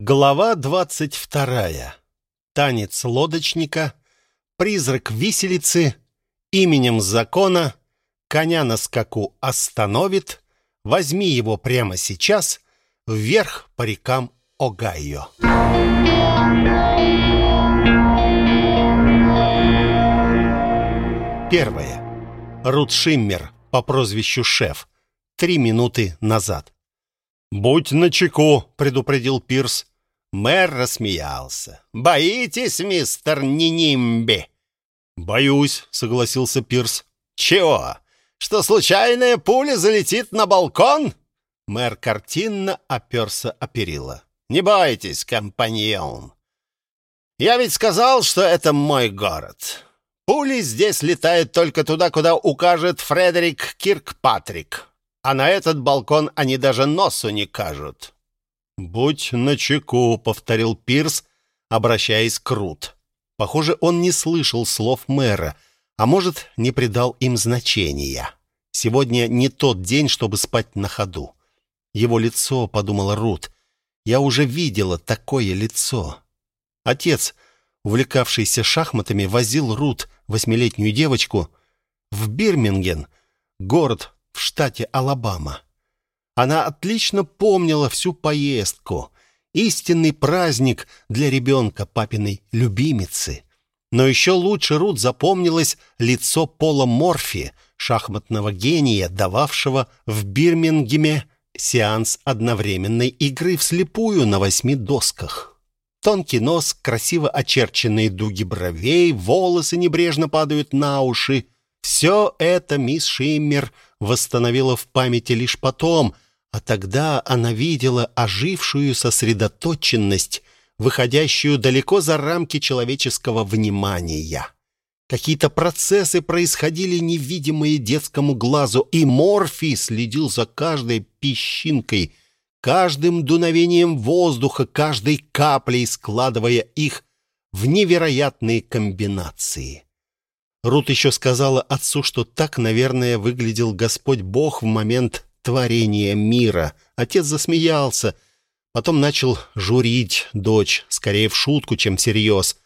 Глава двадцать вторая. Танец лодочника, призрак виселицы, именем закона, коня на скаку остановит, возьми его прямо сейчас, вверх по рекам Огайо. Первое. Рут Шиммер по прозвищу Шеф. Три минуты назад. «Будь начеку», — предупредил Пирс. Мэр рассмеялся. «Боитесь, мистер Нинимби?» «Боюсь», — согласился Пирс. «Чего? Что случайная пуля залетит на балкон?» Мэр картинно оперся о перила. «Не бойтесь, компаньон. Я ведь сказал, что это мой город. Пули здесь летают только туда, куда укажет Фредерик Киркпатрик а на этот балкон они даже носу не кажут. «Будь начеку», — повторил Пирс, обращаясь к Рут. Похоже, он не слышал слов мэра, а может, не придал им значения. Сегодня не тот день, чтобы спать на ходу. Его лицо, подумала Рут, я уже видела такое лицо. Отец, увлекавшийся шахматами, возил Рут, восьмилетнюю девочку, в Бирминген, город в штате Алабама. Она отлично помнила всю поездку. Истинный праздник для ребенка папиной любимицы. Но еще лучше Рут запомнилось лицо Пола Морфи, шахматного гения, дававшего в Бирмингеме сеанс одновременной игры вслепую на восьми досках. Тонкий нос, красиво очерченные дуги бровей, волосы небрежно падают на уши. Все это мисс Шиммер восстановила в памяти лишь потом, а тогда она видела ожившую сосредоточенность, выходящую далеко за рамки человеческого внимания. Какие-то процессы происходили невидимые детскому глазу, и Морфи следил за каждой песчинкой, каждым дуновением воздуха, каждой каплей, складывая их в невероятные комбинации. Рут еще сказала отцу, что так, наверное, выглядел Господь Бог в момент творения мира. Отец засмеялся, потом начал журить дочь, скорее в шутку, чем всерьез.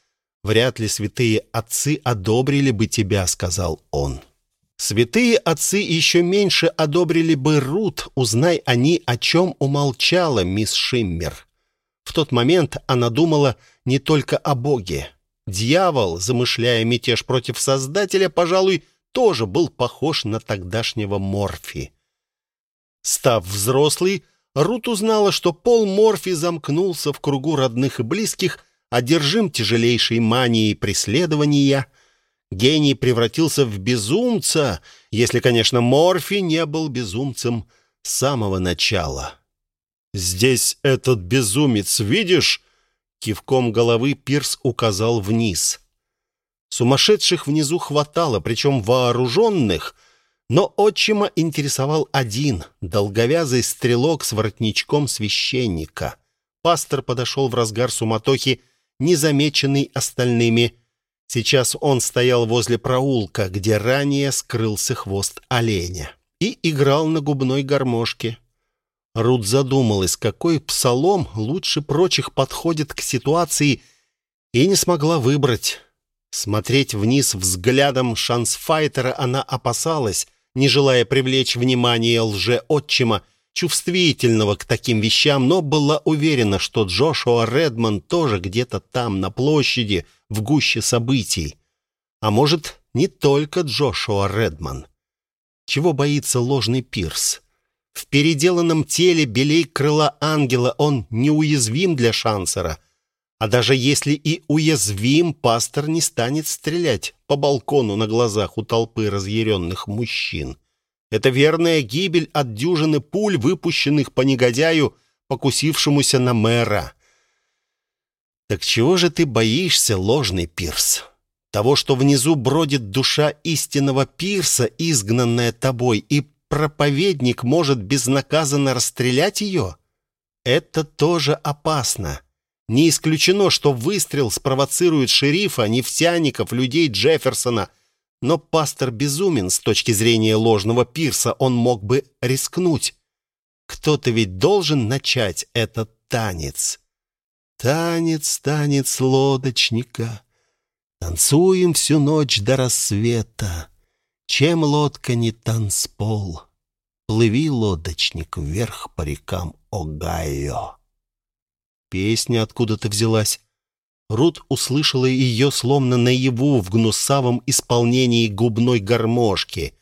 «Вряд ли святые отцы одобрили бы тебя», — сказал он. Святые отцы еще меньше одобрили бы Рут, узнай они, о чем умолчала мисс Шиммер. В тот момент она думала не только о Боге. Дьявол, замышляя мятеж против Создателя, пожалуй, тоже был похож на тогдашнего Морфи. Став взрослой, Рут узнала, что Пол Морфи замкнулся в кругу родных и близких, одержим тяжелейшей манией преследования. Гений превратился в безумца, если, конечно, Морфи не был безумцем с самого начала. «Здесь этот безумец, видишь?» Кивком головы Пирс указал вниз. Сумасшедших внизу хватало, причем вооруженных, но отчима интересовал один, долговязый стрелок с воротничком священника. Пастор подошел в разгар суматохи, незамеченный остальными. Сейчас он стоял возле проулка, где ранее скрылся хвост оленя, и играл на губной гармошке. Рут задумалась, какой псалом лучше прочих подходит к ситуации, и не смогла выбрать. Смотреть вниз взглядом шансфайтера она опасалась, не желая привлечь внимание лже-отчима, чувствительного к таким вещам, но была уверена, что Джошуа Редман тоже где-то там, на площади, в гуще событий. А может, не только Джошуа Редман. Чего боится ложный Пирс? В переделанном теле белей крыла ангела он неуязвим для шансера. А даже если и уязвим, пастор не станет стрелять по балкону на глазах у толпы разъяренных мужчин. Это верная гибель от дюжины пуль, выпущенных по негодяю, покусившемуся на мэра. Так чего же ты боишься, ложный Пирс? Того, что внизу бродит душа истинного Пирса, изгнанная тобой, и проповедник может безнаказанно расстрелять ее? Это тоже опасно. Не исключено, что выстрел спровоцирует шерифа, нефтяников, людей Джефферсона. Но пастор безумен с точки зрения ложного пирса, он мог бы рискнуть. Кто-то ведь должен начать этот танец. Танец, танец лодочника. Танцуем всю ночь до рассвета. Чем лодка не танцпол? Плыви, лодочник, вверх по рекам Огайо. Песня откуда-то взялась. Рут услышала ее словно наяву в гнусавом исполнении губной гармошки.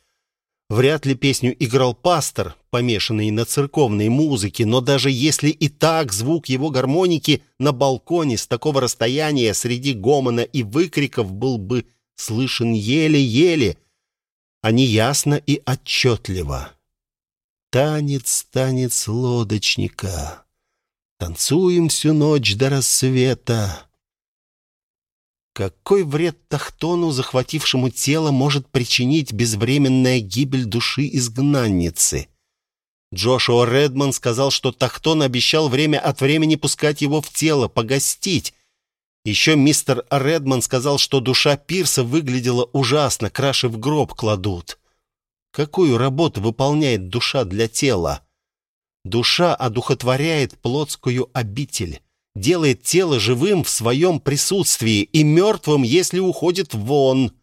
Вряд ли песню играл пастор, помешанный на церковной музыке, но даже если и так звук его гармоники на балконе с такого расстояния среди гомона и выкриков был бы слышен еле-еле, а не ясно и отчетливо. Танец, танец лодочника. Танцуем всю ночь до рассвета. Какой вред Тахтону, захватившему тело, может причинить безвременная гибель души изгнанницы? Джошуа Редман сказал, что Тахтон обещал время от времени пускать его в тело, погостить. Еще мистер Редман сказал, что душа Пирса выглядела ужасно, краши в гроб кладут. Какую работу выполняет душа для тела? Душа одухотворяет плотскую обитель делает тело живым в своем присутствии и мертвым, если уходит вон.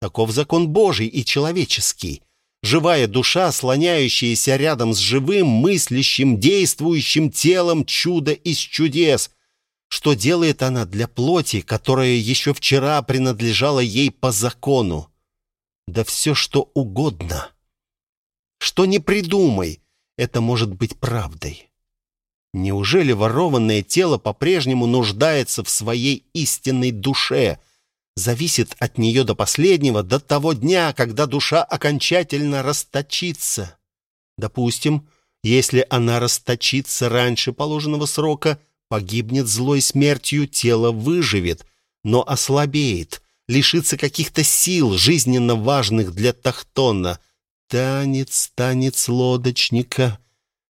Таков закон Божий и человеческий. Живая душа, слоняющаяся рядом с живым, мыслящим, действующим телом чудо из чудес. Что делает она для плоти, которая еще вчера принадлежала ей по закону? Да все, что угодно. Что не придумай, это может быть правдой. Неужели ворованное тело по-прежнему нуждается в своей истинной душе, зависит от нее до последнего, до того дня, когда душа окончательно расточится? Допустим, если она расточится раньше положенного срока, погибнет злой смертью, тело выживет, но ослабеет, лишится каких-то сил, жизненно важных для Тахтона. Танец, танец лодочника —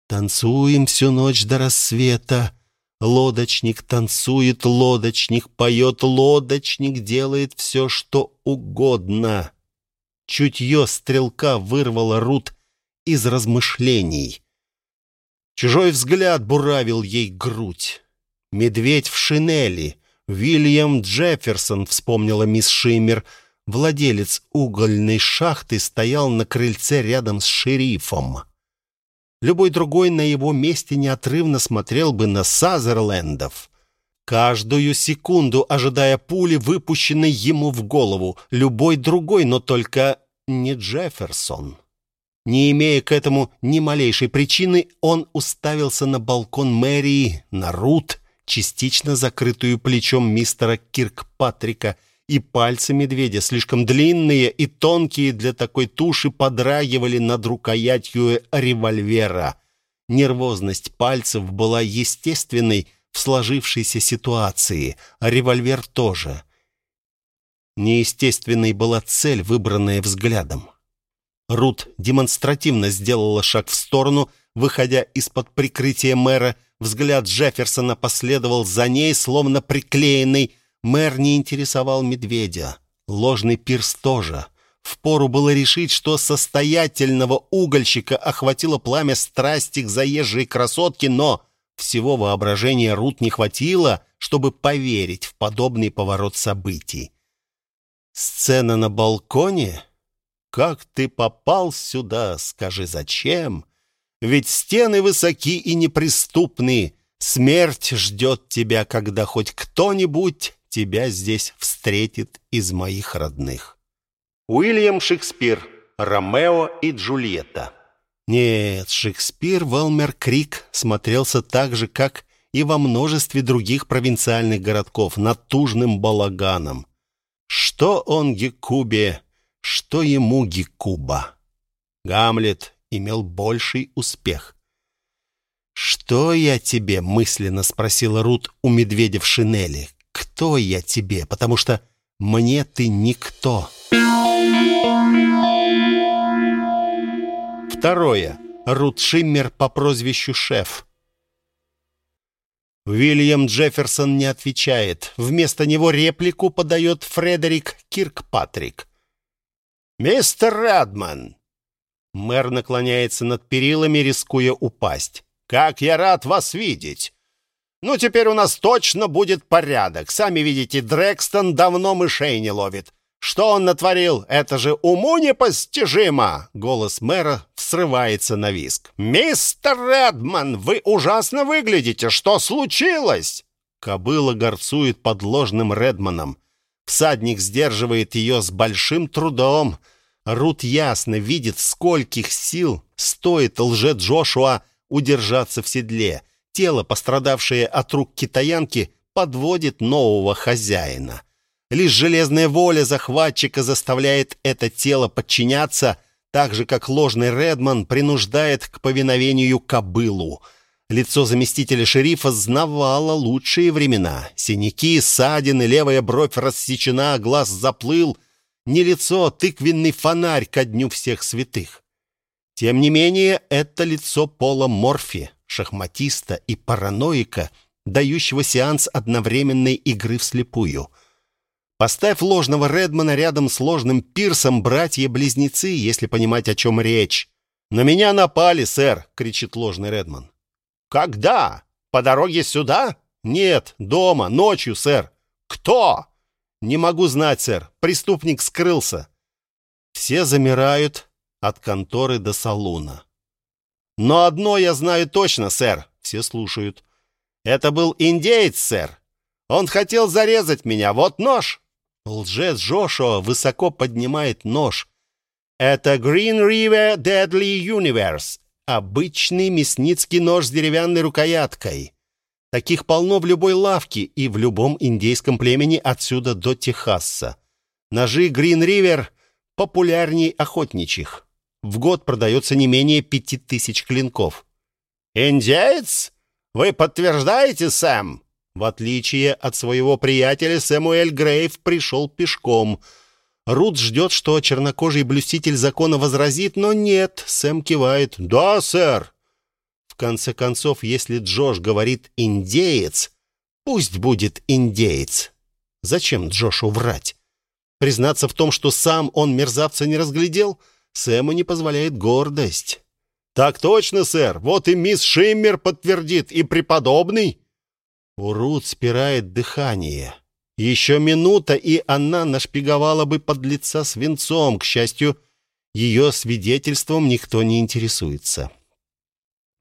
Танцуем всю ночь до рассвета. Лодочник танцует, лодочник поет, лодочник делает все, что угодно. Чутье стрелка вырвало Рут из размышлений. Чужой взгляд буравил ей грудь. «Медведь в шинели», Вильям Джефферсон, вспомнила мисс Шиммер, владелец угольной шахты, стоял на крыльце рядом с шерифом. Любой другой на его месте неотрывно смотрел бы на Сазерлендов. Каждую секунду ожидая пули, выпущенной ему в голову. Любой другой, но только не Джефферсон. Не имея к этому ни малейшей причины, он уставился на балкон мэрии, на Рут, частично закрытую плечом мистера Киркпатрика, и пальцы медведя, слишком длинные и тонкие для такой туши, подрагивали над рукоятью револьвера. Нервозность пальцев была естественной в сложившейся ситуации, а револьвер тоже. Неестественной была цель, выбранная взглядом. Рут демонстративно сделала шаг в сторону, выходя из-под прикрытия мэра. Взгляд Джефферсона последовал за ней, словно приклеенный Мэр не интересовал медведя. Ложный пирс тоже. Впору было решить, что состоятельного угольщика охватило пламя страсти к заезжей красотке, но всего воображения Рут не хватило, чтобы поверить в подобный поворот событий. Сцена на балконе? Как ты попал сюда, скажи, зачем? Ведь стены высоки и неприступны. Смерть ждет тебя, когда хоть кто-нибудь тебя здесь встретит из моих родных. Уильям Шекспир. Ромео и Джульетта. Нет, Шекспир Велмер Крик смотрелся так же, как и во множестве других провинциальных городков, натужным балаганом. Что он Гекубе, что ему Гекуба. Гамлет имел больший успех. «Что я тебе?» — мысленно спросила Рут у медведя в шинели кто я тебе, потому что мне ты никто. Второе. Рут Шиммер по прозвищу Шеф. Уильям Джефферсон не отвечает. Вместо него реплику подает Фредерик Киркпатрик. «Мистер Радман!» Мэр наклоняется над перилами, рискуя упасть. «Как я рад вас видеть! Ну, теперь у нас точно будет порядок. Сами видите, Дрекстон давно мышей не ловит. Что он натворил? Это же уму непостижимо!» Голос мэра срывается на виск. «Мистер Редман, вы ужасно выглядите! Что случилось?» Кобыла горцует под ложным Редманом. Всадник сдерживает ее с большим трудом. Рут ясно видит, скольких сил стоит лже Джошуа удержаться в седле. Тело, пострадавшее от рук китаянки, подводит нового хозяина. Лишь железная воля захватчика заставляет это тело подчиняться, так же, как ложный Редман принуждает к повиновению кобылу. Лицо заместителя шерифа знавало лучшие времена. Синяки, ссадины, левая бровь рассечена, глаз заплыл. Не лицо, тыквенный фонарь ко дню всех святых. Тем не менее, это лицо Пола Морфи, шахматиста и параноика, дающего сеанс одновременной игры вслепую — Поставь ложного Редмана рядом с ложным Пирсом, братья-близнецы, если понимать, о чем речь. «На меня напали, сэр!» — кричит ложный Редман. «Когда? По дороге сюда?» «Нет, дома, ночью, сэр». «Кто?» «Не могу знать, сэр. Преступник скрылся». Все замирают от конторы до салуна. «Но одно я знаю точно, сэр». Все слушают. «Это был индеец, сэр. Он хотел зарезать меня. Вот нож». Лжец Джошуа высоко поднимает нож. Это Green River Deadly Universe. Обычный мясницкий нож с деревянной рукояткой. Таких полно в любой лавке и в любом индейском племени отсюда до Техаса. Ножи River популярней охотничьих. В год продается не менее пяти тысяч клинков. «Индеец? Вы подтверждаете, Сэм?» В отличие от своего приятеля, Сэмуэль Грейв пришел пешком. Рут ждет, что чернокожий блюститель закона возразит, но нет, Сэм кивает. «Да, сэр!» Конце концов, если Джош говорит «индеец», пусть будет «индеец». Зачем Джошу врать? Признаться в том, что сам он мерзавца не разглядел, Сэму не позволяет гордость. «Так точно, сэр. Вот и мисс Шиммер подтвердит, и преподобный». У Рут спирает дыхание. Еще минута, и она нашпиговала бы под лица свинцом. К счастью, ее свидетельством никто не интересуется.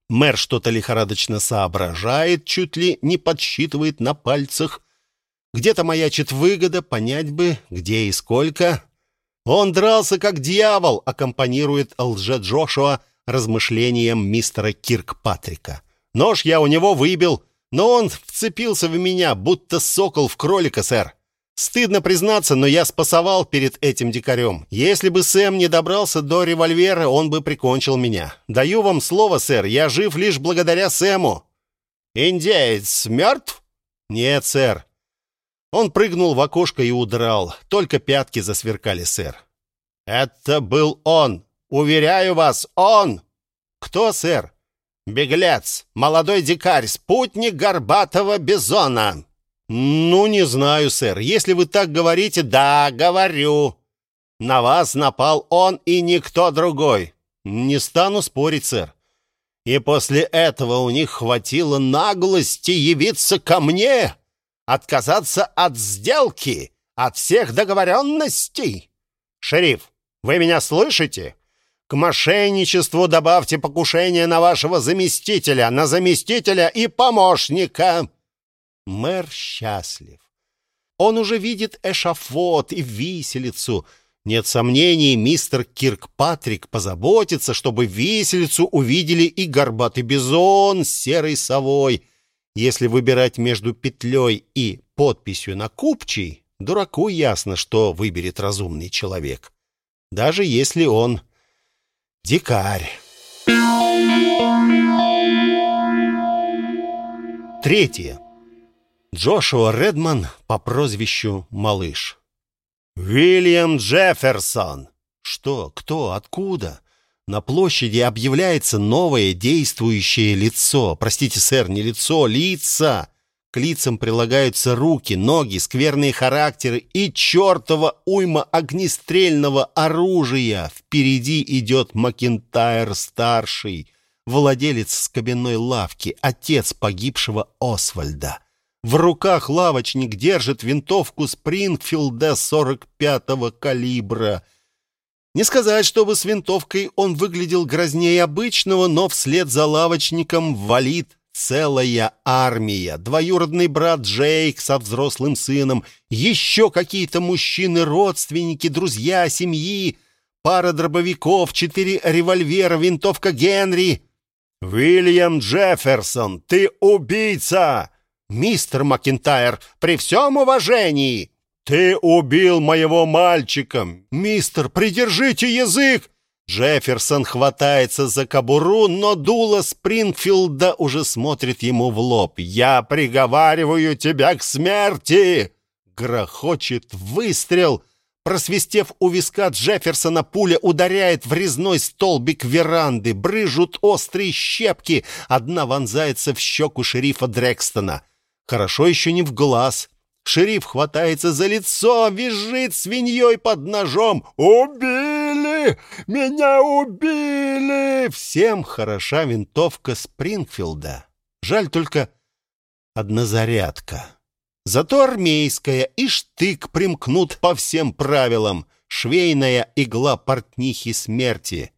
Мэр что-то лихорадочно соображает, чуть ли не подсчитывает на пальцах. Где-то маячит выгода, понять бы, где и сколько. Он дрался как дьявол, аккомпанирует лже-Джошуа размышлениям мистера Киркпатрика. Нож я у него выбил, но он вцепился в меня, будто сокол в кролика, сэр. Стыдно признаться, но я спасовал перед этим дикарем. Если бы Сэм не добрался до револьвера, он бы прикончил меня. Даю вам слово, сэр, я жив лишь благодаря Сэму. Индеец мертв? Нет, сэр. Он прыгнул в окошко и удрал. Только пятки засверкали, сэр. Это был он. Уверяю вас, он. Кто, сэр? Беглец, молодой дикарь, спутник горбатого бизона. Ну, не знаю, сэр. Если вы так говорите, да, говорю. На вас напал он и никто другой. Не стану спорить, сэр. И после этого у них хватило наглости явиться ко мне, отказаться от сделки, от всех договоренностей. Шериф, вы меня слышите? К мошенничеству добавьте покушение на вашего заместителя, на заместителя и помощника. Мэр счастлив. Он уже видит эшафот и виселицу. Нет сомнений, мистер Киркпатрик позаботится, чтобы виселицу увидели и горбатый бизон с серой совой. Если выбирать между петлей и подписью на купчей, дураку ясно, что выберет разумный человек. Даже если он Дикарь. Третье. Джошуа Редман по прозвищу Малыш. Уильям Джефферсон. Что? Кто? Откуда? На площади объявляется новое действующее лицо. Простите, сэр, не лицо, лица. К лицам прилагаются руки, ноги, скверные характеры и чертова уйма огнестрельного оружия. Впереди идет Макентайр-старший, владелец скобяной лавки, отец погибшего Освальда. В руках лавочник держит винтовку Спрингфилда 45-го калибра. Не сказать, чтобы с винтовкой он выглядел грознее обычного, но вслед за лавочником валит целая армия. Двоюродный брат Джейк со взрослым сыном, еще какие-то мужчины-родственники, друзья семьи, пара дробовиков, четыре револьвера, винтовка Генри. «Уильям Джефферсон, ты убийца!» «Мистер Макинтайр, при всем уважении!» «Ты убил моего мальчика!» «Мистер, придержите язык!» Джефферсон хватается за кобуру, но дуло Спрингфилда уже смотрит ему в лоб. «Я приговариваю тебя к смерти!» Грохочет выстрел. Просвистев у виска Джефферсона, пуля ударяет в резной столбик веранды. Брыжут острые щепки. Одна вонзается в щеку шерифа Дрекстона. Хорошо еще не в глаз. Шериф хватается за лицо, визжит свиньей под ножом. «Убили! Меня убили!» Всем хороша винтовка Спрингфилда. Жаль только однозарядка. Зато армейская и штык примкнут по всем правилам. Швейная игла портнихи смерти.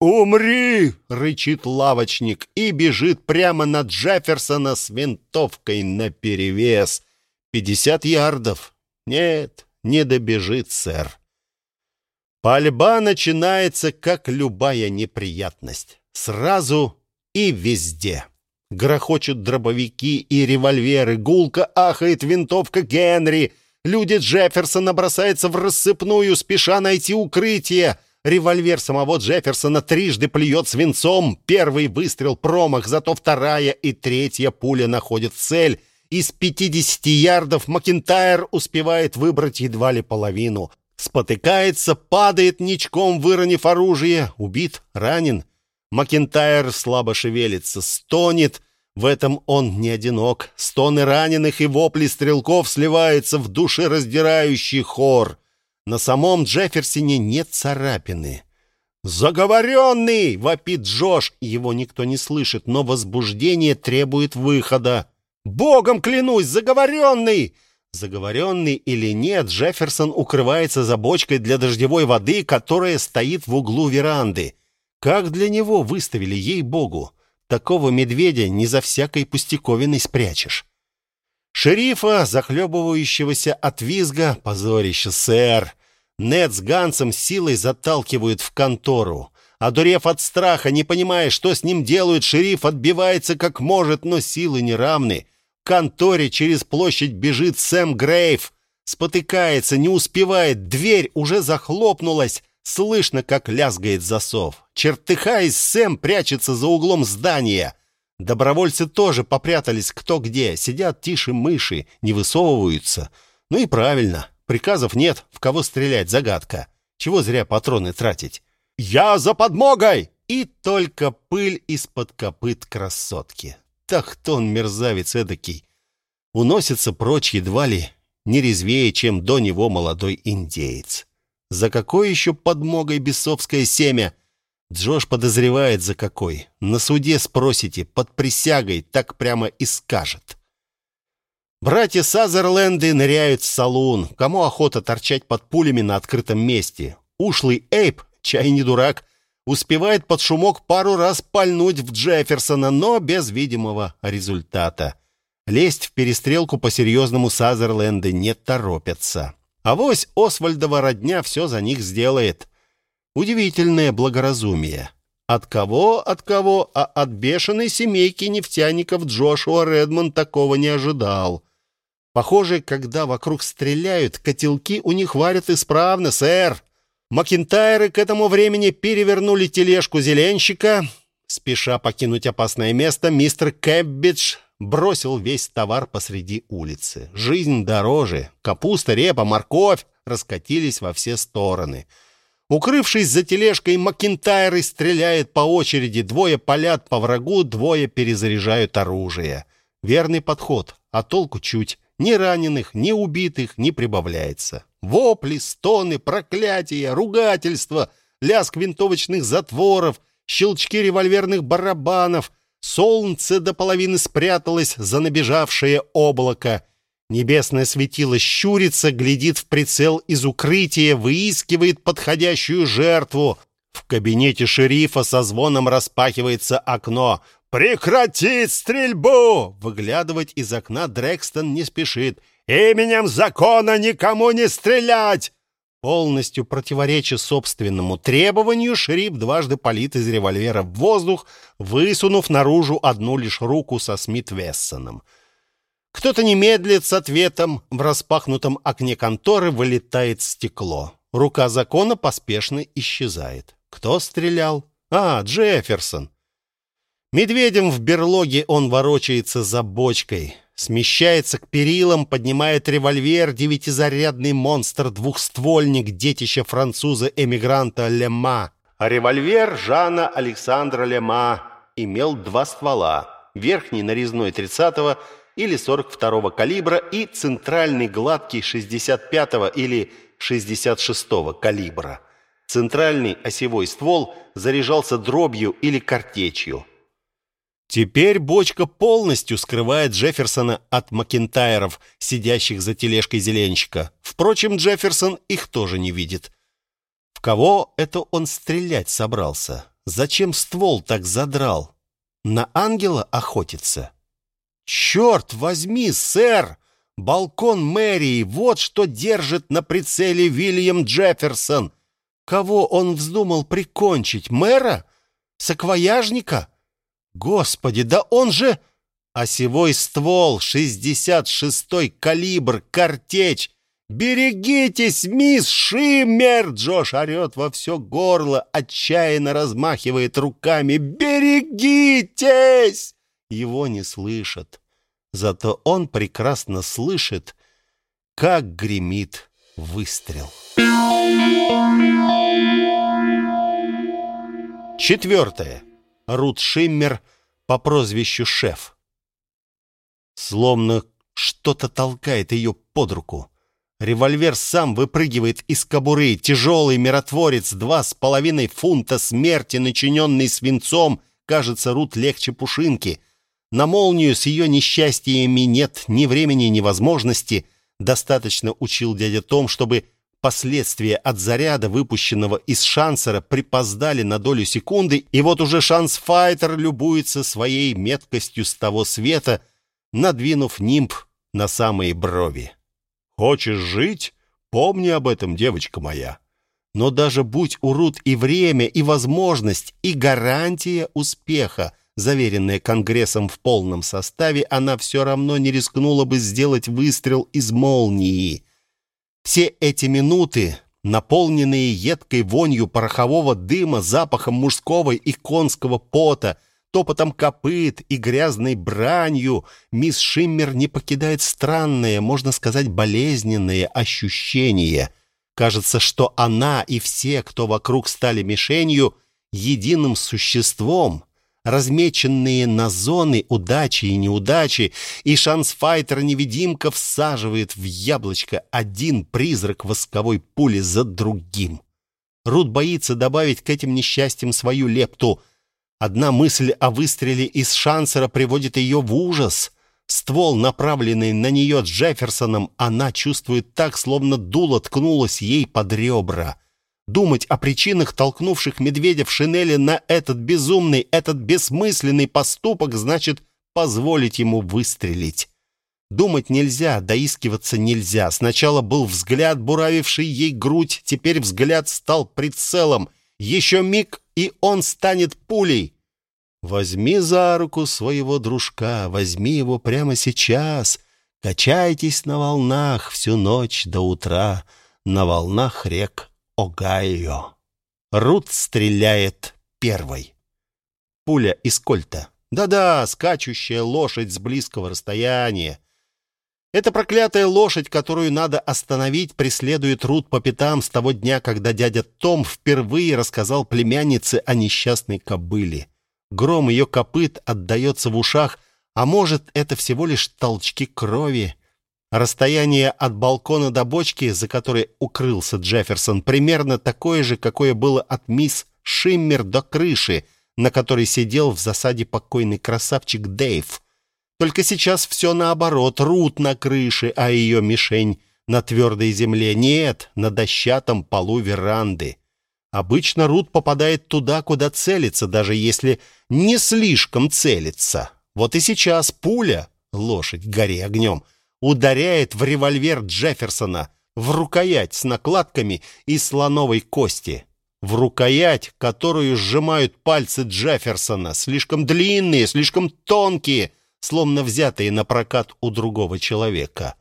«Умри!» — рычит лавочник и бежит прямо на Джефферсона с винтовкой наперевес. Пятьдесят ярдов. Нет, не добежит, сэр. Пальба начинается, как любая неприятность. Сразу и везде. Грохочут дробовики и револьверы, гулко ахает винтовка Генри. Люди Джефферсона бросаются в рассыпную, спеша найти укрытие. Револьвер самого Джефферсона трижды плюет свинцом. Первый выстрел промах, зато вторая и третья пуля находят цель. Из 50 ярдов Макинтайр успевает выбрать едва ли половину. Спотыкается, падает ничком, выронив оружие. Убит, ранен. Макинтайр слабо шевелится, стонет. В этом он не одинок. Стоны раненых и вопли стрелков сливаются в душераздирающий хор. На самом Джефферсоне нет царапины. «Заговоренный!» — вопит Джош. Его никто не слышит, но возбуждение требует выхода. «Богом клянусь, заговоренный!» Заговоренный или нет, Джефферсон укрывается за бочкой для дождевой воды, которая стоит в углу веранды. Как для него выставили, ей-богу. Такого медведя не за всякой пустяковиной спрячешь. Шерифа, захлебывающегося от визга, позорище, сэр. Нед с Гансом силой заталкивают в контору. Одурев от страха, не понимая, что с ним делают, шериф отбивается как может, но силы не равны. В конторе через площадь бежит Сэм Грейв. Спотыкается, не успевает, дверь уже захлопнулась. Слышно, как лязгает засов. Чертыхаясь, Сэм прячется за углом здания. Добровольцы тоже попрятались кто где, сидят тише мыши, не высовываются. Ну и правильно, приказов нет, в кого стрелять, загадка. Чего зря патроны тратить? «Я за подмогой!» И только пыль из-под копыт красотки. Так-то он мерзавец эдакий. Уносится прочь едва ли не резвее, чем до него молодой индеец. За какой еще подмогой бесовское семя — Джош подозревает, за какой. На суде спросите, под присягой, так прямо и скажет. Братья Сазерленды ныряют в салун. Кому охота торчать под пулями на открытом месте? Ушлый Эйп, чай не дурак, успевает под шумок пару раз пальнуть в Джефферсона, но без видимого результата. Лезть в перестрелку по-серьезному Сазерленды не торопятся. Авось Освальдова родня все за них сделает. Удивительное благоразумие. От кого, от кого, а от бешеной семейки нефтяников Джошуа Редмонд такого не ожидал. Похоже, когда вокруг стреляют, котелки у них варят исправно, сэр. Макинтайры к этому времени перевернули тележку зеленщика. Спеша покинуть опасное место, мистер Кэббидж бросил весь товар посреди улицы. Жизнь дороже. Капуста, репа, морковь раскатились во все стороны — Укрывшись за тележкой, Макинтайры стреляют по очереди. Двое палят по врагу, двое перезаряжают оружие. Верный подход, а толку чуть. Ни раненых, ни убитых не прибавляется. Вопли, стоны, проклятия, ругательства, лязг винтовочных затворов. щелчки револьверных барабанов. Солнце до половины спряталось за набежавшее облако. Небесное светило щурится, глядит в прицел из укрытия, выискивает подходящую жертву. В кабинете шерифа со звоном распахивается окно. «Прекратить стрельбу!» Выглядывать из окна Дрекстон не спешит. «Именем закона никому не стрелять!» Полностью противореча собственному требованию, шериф дважды палит из револьвера в воздух, высунув наружу одну лишь руку со Смит-Вессоном. Кто-то не медлит с ответом. В распахнутом окне конторы вылетает стекло. Рука закона поспешно исчезает. Кто стрелял? А, Джефферсон. Медведем в берлоге он ворочается за бочкой. Смещается к перилам, поднимает револьвер, девятизарядный монстр-двухствольник, детище француза-эмигранта Лема. А револьвер Жана Александра Лема имел два ствола. Верхний нарезной 30-го или 42-го калибра и центральный гладкий 65-го или 66-го калибра. Центральный осевой ствол заряжался дробью или картечью. Теперь бочка полностью скрывает Джефферсона от Макентайров, сидящих за тележкой зеленщика. Впрочем, Джефферсон их тоже не видит. В кого это он стрелять собрался? Зачем ствол так задрал? На ангела охотится? «Черт возьми, сэр! Балкон мэрии! Вот что держит на прицеле Вильям Джефферсон! Кого он вздумал прикончить? Мэра? Саквояжника? Господи, да он же... Осевой ствол, 66-й калибр, картечь. «Берегитесь, мисс Шиммер!» Джош орет во все горло, отчаянно размахивает руками. «Берегитесь!» Его не слышат. Зато он прекрасно слышит, как гремит выстрел. Четвертое. Рут Шиммер по прозвищу Шеф. Словно что-то толкает ее под руку. Револьвер сам выпрыгивает из кобуры. Тяжелый миротворец, два с половиной фунта смерти, начиненный свинцом, кажется, Рут легче пушинки. На молнию с ее несчастьями нет ни времени, ни возможности. Достаточно учил дядя Том, чтобы последствия от заряда, выпущенного из шансера, припоздали на долю секунды, и вот уже шансфайтер любуется своей меткостью с того света, надвинув нимб на самые брови. «Хочешь жить? Помни об этом, девочка моя». Но даже будь у Рут и время, и возможность, и гарантия успеха — заверенная Конгрессом в полном составе, она все равно не рискнула бы сделать выстрел из молнии. Все эти минуты, наполненные едкой вонью порохового дыма, запахом мужского и конского пота, топотом копыт и грязной бранью, мисс Шиммер не покидает странное, можно сказать, болезненное ощущение. Кажется, что она и все, кто вокруг стали мишенью, единым существом, размеченные на зоны удачи и неудачи, и шансфайтер-невидимка всаживает в яблочко один призрак восковой пули за другим. Рут боится добавить к этим несчастьям свою лепту. Одна мысль о выстреле из шансера приводит ее в ужас. Ствол, направленный на нее Джефферсоном, она чувствует так, словно дуло ткнулось ей под ребра. Думать о причинах, толкнувших медведя в шинели на этот безумный, этот бессмысленный поступок, значит позволить ему выстрелить. Думать нельзя, доискиваться нельзя. Сначала был взгляд, буравивший ей грудь, теперь взгляд стал прицелом. Еще миг, и он станет пулей. Возьми за руку своего дружка, возьми его прямо сейчас. Качайтесь на волнах всю ночь до утра, на волнах рек Огайо. Рут стреляет первой. Пуля из кольта. Да-да, скачущая лошадь с близкого расстояния. Эта проклятая лошадь, которую надо остановить, преследует Рут по пятам с того дня, когда дядя Том впервые рассказал племяннице о несчастной кобыле. Гром ее копыт отдается в ушах, а может, это всего лишь толчки крови. Расстояние от балкона до бочки, за которой укрылся Джефферсон, примерно такое же, какое было от мисс Шиммер до крыши, на которой сидел в засаде покойный красавчик Дэйв. Только сейчас все наоборот. Рут на крыше, а ее мишень на твердой земле. Нет, на дощатом полу веранды. Обычно Рут попадает туда, куда целится, даже если не слишком целится. Вот и сейчас пуля, лошадь гори огнем, ударяет в револьвер Джефферсона, в рукоять с накладками из слоновой кости. В рукоять, которую сжимают пальцы Джефферсона, слишком длинные, слишком тонкие, словно взятые на прокат у другого человека.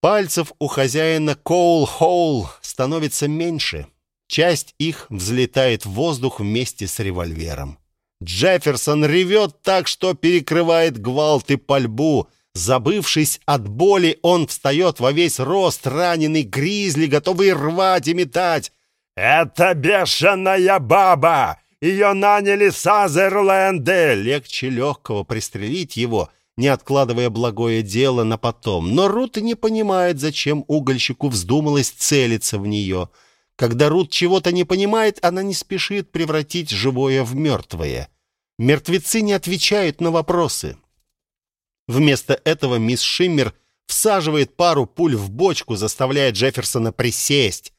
Пальцев у хозяина Коул-Хоул становится меньше. Часть их взлетает в воздух вместе с револьвером. Джефферсон ревет так, что перекрывает гвалт и пальбу. Забывшись от боли, он встает во весь рост, раненый гризли, готовый рвать и метать. «Это бешеная баба! Ее наняли Сазерленды!» Легче легкого пристрелить его, не откладывая благое дело на потом. Но Рут не понимает, зачем угольщику вздумалось целиться в нее. Когда Рут чего-то не понимает, она не спешит превратить живое в мертвое. Мертвецы не отвечают на вопросы. Вместо этого мисс Шиммер всаживает пару пуль в бочку, заставляя Джефферсона присесть.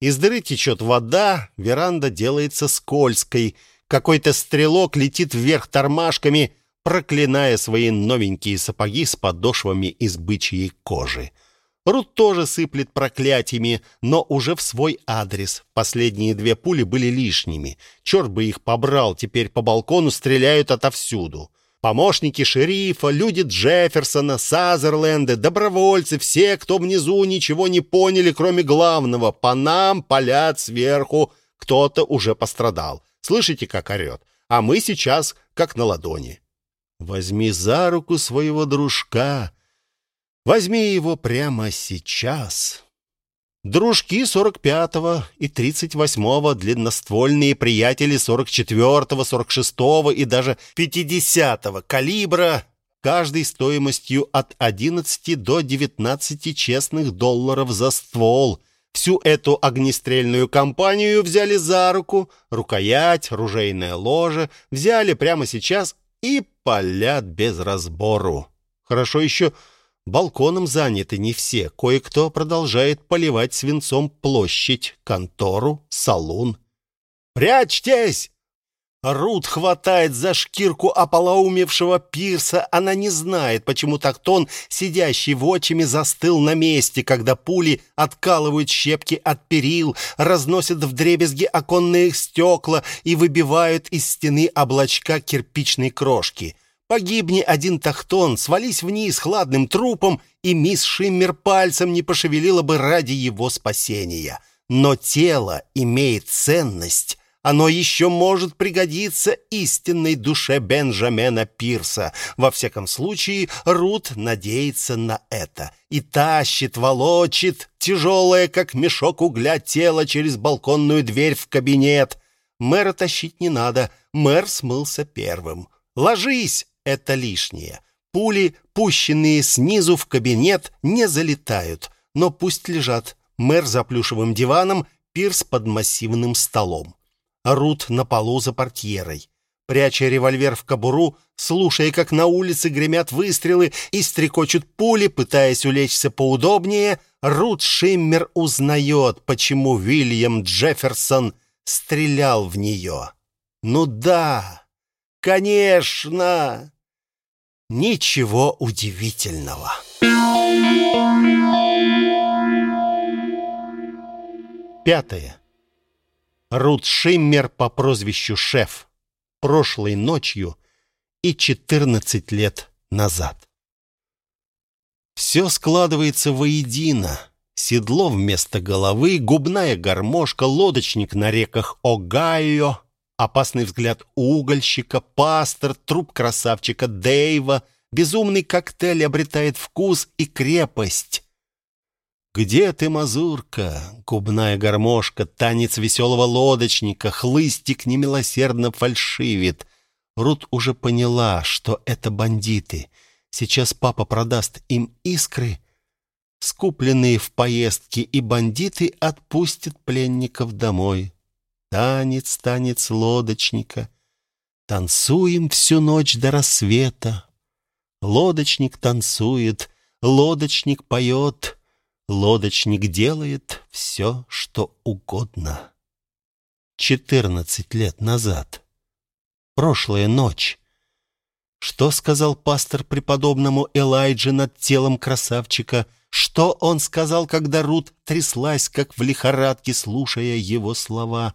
Из дыры течет вода, веранда делается скользкой. Какой-то стрелок летит вверх тормашками, проклиная свои новенькие сапоги с подошвами из бычьей кожи. Рут тоже сыплет проклятиями, но уже в свой адрес. Последние две пули были лишними. Черт бы их побрал, теперь по балкону стреляют отовсюду. Помощники шерифа, люди Джефферсона, Сазерленда, добровольцы, все, кто внизу ничего не поняли, кроме главного. По нам палят сверху, кто-то уже пострадал. Слышите, как орет? А мы сейчас как на ладони. Возьми за руку своего дружка, Возьми его прямо сейчас. Дружки 45-го и 38-го, длинноствольные приятели 44-го, 46-го и даже 50-го калибра, каждый стоимостью от 11 до 19 честных долларов за ствол. Всю эту огнестрельную компанию взяли за руку, рукоять, ружейное ложе, взяли прямо сейчас и палят без разбору. Хорошо еще Балконом заняты не все. Кое-кто продолжает поливать свинцом площадь, контору, салон. «Прячьтесь!» Рут хватает за шкирку ополоумевшего пирса. Она не знает, почему Тактон, сидящий в очами, застыл на месте, когда пули откалывают щепки от перил, разносят вдребезги оконные стекла и выбивают из стены облачка кирпичной крошки. Погибни один тахтон, свались вниз хладным трупом, и мисс Шиммер пальцем не пошевелила бы ради его спасения. Но тело имеет ценность. Оно еще может пригодиться истинной душе Бенджамена Пирса. Во всяком случае, Рут надеется на это. И тащит, волочит, тяжелое, как мешок угля, тело через балконную дверь в кабинет. Мэра тащить не надо. Мэр смылся первым. «Ложись!» Это лишнее. Пули, пущенные снизу в кабинет, не залетают, но пусть лежат. Мэр за плюшевым диваном, Пирс под массивным столом. Рут на полу за портьерой. Пряча револьвер в кобуру, слушая, как на улице гремят выстрелы и стрекочут пули, пытаясь улечься поудобнее, Рут Шиммер узнает, почему Вильям Джефферсон стрелял в нее. Ну да, конечно! Ничего удивительного. Пятое. Рут Шиммер по прозвищу Шеф. Прошлой ночью и 14 лет назад. Все складывается воедино. Седло вместо головы, губная гармошка, лодочник на реках Огайо, Опасный взгляд угольщика, пастор, труп красавчика Дэйва. Безумный коктейль обретает вкус и крепость. Где ты, мазурка, губная гармошка, танец веселого лодочника, хлыстик немилосердно фальшивит. Рут уже поняла, что это бандиты. Сейчас папа продаст им искры, скупленные в поездке, и бандиты отпустят пленников домой. Танец, танец лодочника. Танцуем всю ночь до рассвета. Лодочник танцует, лодочник поет, лодочник делает все, что угодно. Четырнадцать лет назад. Прошлая ночь. Что сказал пастор преподобному Элайджи над телом красавчика? Что он сказал, когда Рут тряслась, как в лихорадке, слушая его слова?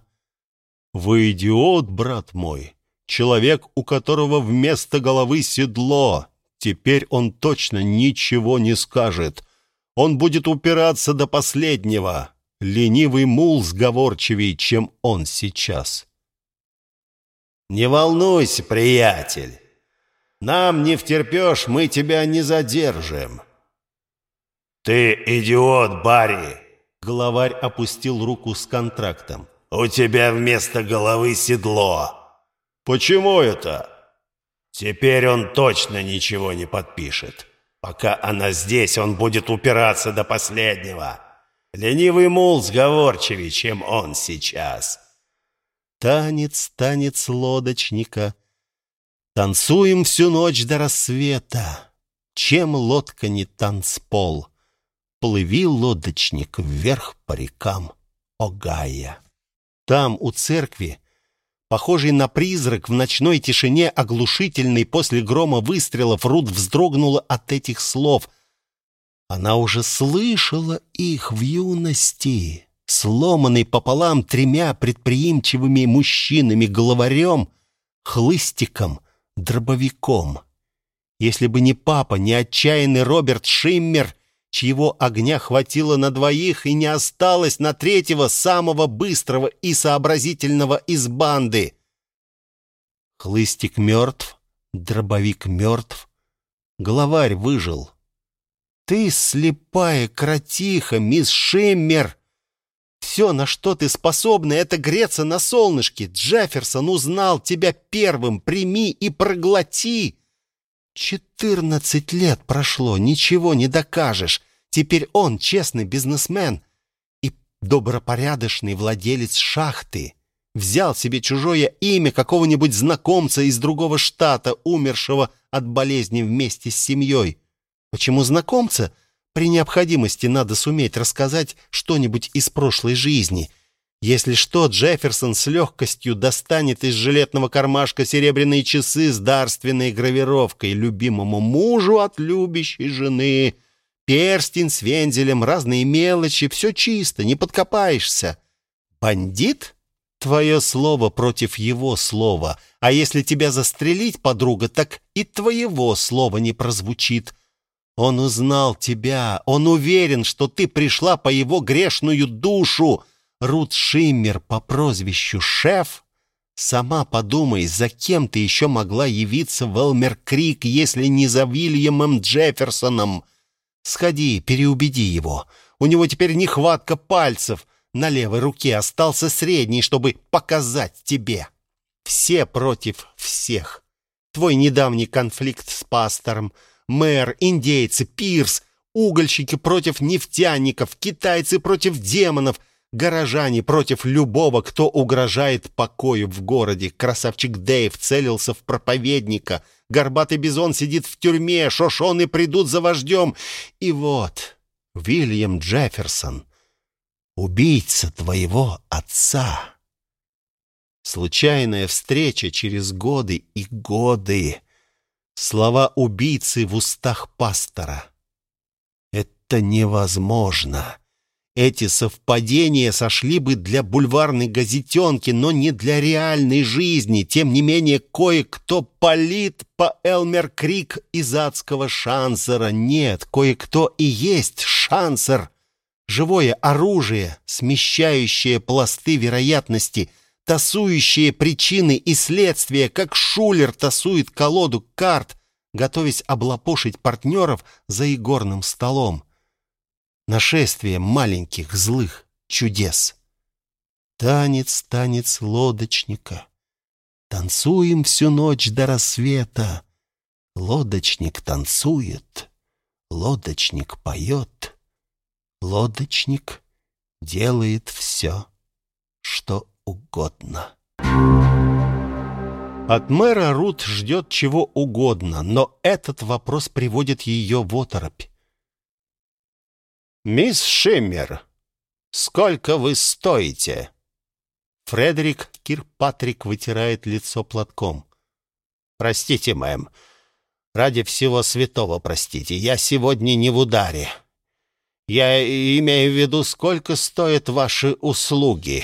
«Вы идиот, брат мой! Человек, у которого вместо головы седло! Теперь он точно ничего не скажет. Он будет упираться до последнего. Ленивый мул сговорчивее, чем он сейчас». «Не волнуйся, приятель!» Нам не втерпешь, мы тебя не задержим». «Ты идиот, Барри!» Главарь опустил руку с контрактом. «У тебя вместо головы седло». «Почему это?» «Теперь он точно ничего не подпишет. Пока она здесь, он будет упираться до последнего. Ленивый мул сговорчивее, чем он сейчас». Танец, танец лодочника — Танцуем всю ночь до рассвета. Чем лодка не танцпол? Плыви, лодочник, вверх по рекам Огая. Там, у церкви, похожий на призрак в ночной тишине, оглушительный после грома выстрелов, Рут вздрогнула от этих слов. Она уже слышала их в юности, сломанный пополам тремя предприимчивыми мужчинами, главарем, хлыстиком дробовиком. Если бы не папа, не отчаянный Роберт Шиммер, чьего огня хватило на двоих и не осталось на третьего, самого быстрого и сообразительного из банды. Хлыстик мертв, дробовик мертв, главарь выжил. «Ты слепая кротиха, мисс Шиммер!» Все, на что ты способна, это греться на солнышке. Джефферсон узнал тебя первым. Прими и проглоти. Четырнадцать лет прошло, ничего не докажешь. Теперь он честный бизнесмен и добропорядочный владелец шахты. Взял себе чужое имя какого-нибудь знакомца из другого штата, умершего от болезни вместе с семьей. Почему знакомца? — при необходимости надо суметь рассказать что-нибудь из прошлой жизни. Если что, Джефферсон с легкостью достанет из жилетного кармашка серебряные часы с дарственной гравировкой любимому мужу от любящей жены. Перстень с вензелем, разные мелочи, все чисто, не подкопаешься. Бандит? Твое слово против его слова. А если тебя застрелить, подруга, так и твоего слова не прозвучит. Он узнал тебя. Он уверен, что ты пришла по его грешную душу. Рут Шиммер по прозвищу Шеф. Сама подумай, за кем ты еще могла явиться в Элмер-Крик, если не за Вильямом Джефферсоном? Сходи, переубеди его. У него теперь нехватка пальцев. На левой руке остался средний, чтобы показать тебе. Все против всех. Твой недавний конфликт с пастором — мэр, индейцы, пирс, угольщики против нефтяников, китайцы против демонов, горожане против любого, кто угрожает покою в городе. Красавчик Дэйв целился в проповедника. Горбатый бизон сидит в тюрьме, шошоны придут за вождем. И вот Вильям Джефферсон, убийца твоего отца. Случайная встреча через годы и годы. Слова убийцы в устах пастора. Это невозможно. Эти совпадения сошли бы для бульварной газетенки, но не для реальной жизни. Тем не менее, кое-кто палит по Элмер-Крик из адского шансера. Нет, кое-кто и есть шансер. Живое оружие, смещающее пласты вероятности — тасующие причины и следствия, как шулер тасует колоду карт, готовясь облапошить партнеров за игорным столом. Нашествие маленьких злых чудес. Танец, танец лодочника. Танцуем всю ночь до рассвета. Лодочник танцует, лодочник поет, лодочник делает все, что угодно. От мэра Рут ждет чего угодно, но этот вопрос приводит ее в оторопь. «Мисс Шиммер, сколько вы стоите?» Фредерик Кирпатрик вытирает лицо платком. «Простите, мэм. Ради всего святого простите. Я сегодня не в ударе. Я имею в виду, сколько стоят ваши услуги».